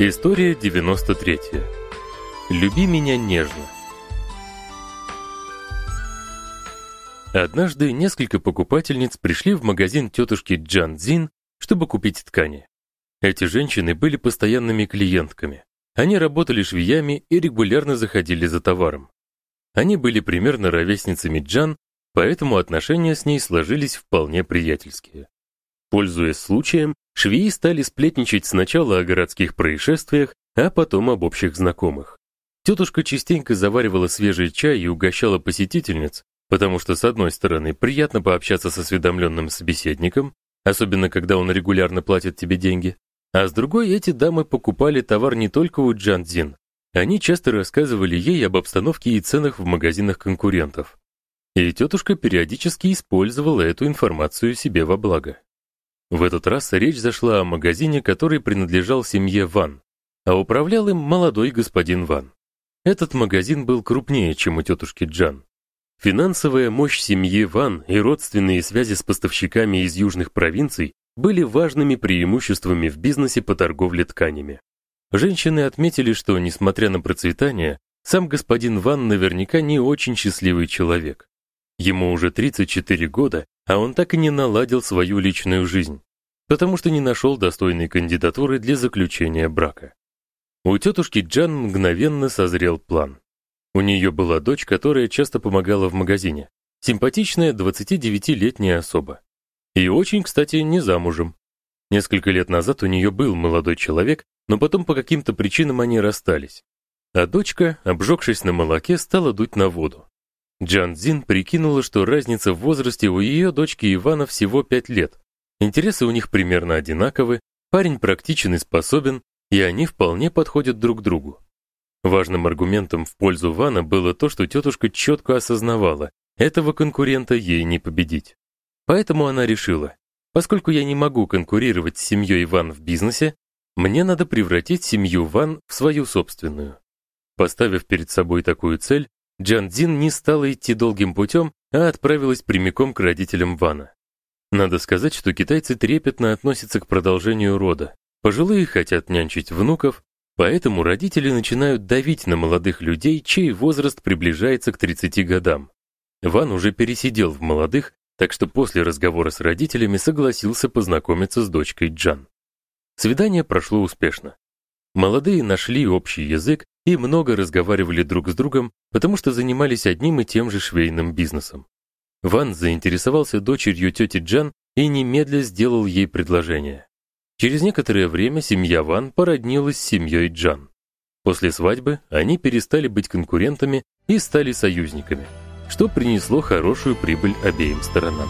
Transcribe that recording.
История 93. Люби меня нежно. Однажды несколько покупательниц пришли в магазин тетушки Джан Цзин, чтобы купить ткани. Эти женщины были постоянными клиентками. Они работали швеями и регулярно заходили за товаром. Они были примерно ровесницами Джан, поэтому отношения с ней сложились вполне приятельские. Пользуясь случаем, швеи стали сплетничать сначала о городских происшествиях, а потом об общих знакомых. Тетушка частенько заваривала свежий чай и угощала посетительниц, потому что с одной стороны, приятно пообщаться со осведомленным собеседником, особенно когда он регулярно платит тебе деньги, а с другой эти дамы покупали товар не только у Джанзин. Они часто рассказывали ей об обстановке и ценах в магазинах конкурентов. И тетушка периодически использовала эту информацию себе во благо. В этот раз речь зашла о магазине, который принадлежал семье Ван, а управлял им молодой господин Ван. Этот магазин был крупнее, чем у тетушки Джан. Финансовая мощь семьи Ван и родственные связи с поставщиками из южных провинций были важными преимуществами в бизнесе по торговле тканями. Женщины отметили, что несмотря на процветание, сам господин Ван наверняка не очень счастливый человек. Ему уже 34 года, а он так и не наладил свою личную жизнь, потому что не нашел достойной кандидатуры для заключения брака. У тетушки Джан мгновенно созрел план. У нее была дочь, которая часто помогала в магазине. Симпатичная 29-летняя особа. И очень, кстати, не замужем. Несколько лет назад у нее был молодой человек, но потом по каким-то причинам они расстались. А дочка, обжегшись на молоке, стала дуть на воду. Джан Цзин прикинула, что разница в возрасте у ее дочки Ивана всего 5 лет. Интересы у них примерно одинаковы, парень практичен и способен, и они вполне подходят друг другу. Важным аргументом в пользу Вана было то, что тетушка четко осознавала, этого конкурента ей не победить. Поэтому она решила, поскольку я не могу конкурировать с семьей Ван в бизнесе, мне надо превратить семью Ван в свою собственную. Поставив перед собой такую цель, Джан Цзин не стала идти долгим путем, а отправилась прямиком к родителям Вана. Надо сказать, что китайцы трепетно относятся к продолжению рода. Пожилые хотят нянчить внуков, поэтому родители начинают давить на молодых людей, чей возраст приближается к 30 годам. Ван уже пересидел в молодых, так что после разговора с родителями согласился познакомиться с дочкой Джан. Свидание прошло успешно. Молодые нашли общий язык и много разговаривали друг с другом, потому что занимались одним и тем же швейным бизнесом. Ван заинтересовался дочерью тети Джан и немедля сделал ей предложение. Через некоторое время семья Ван породнилась с семьей Джан. После свадьбы они перестали быть конкурентами и стали союзниками, что принесло хорошую прибыль обеим сторонам.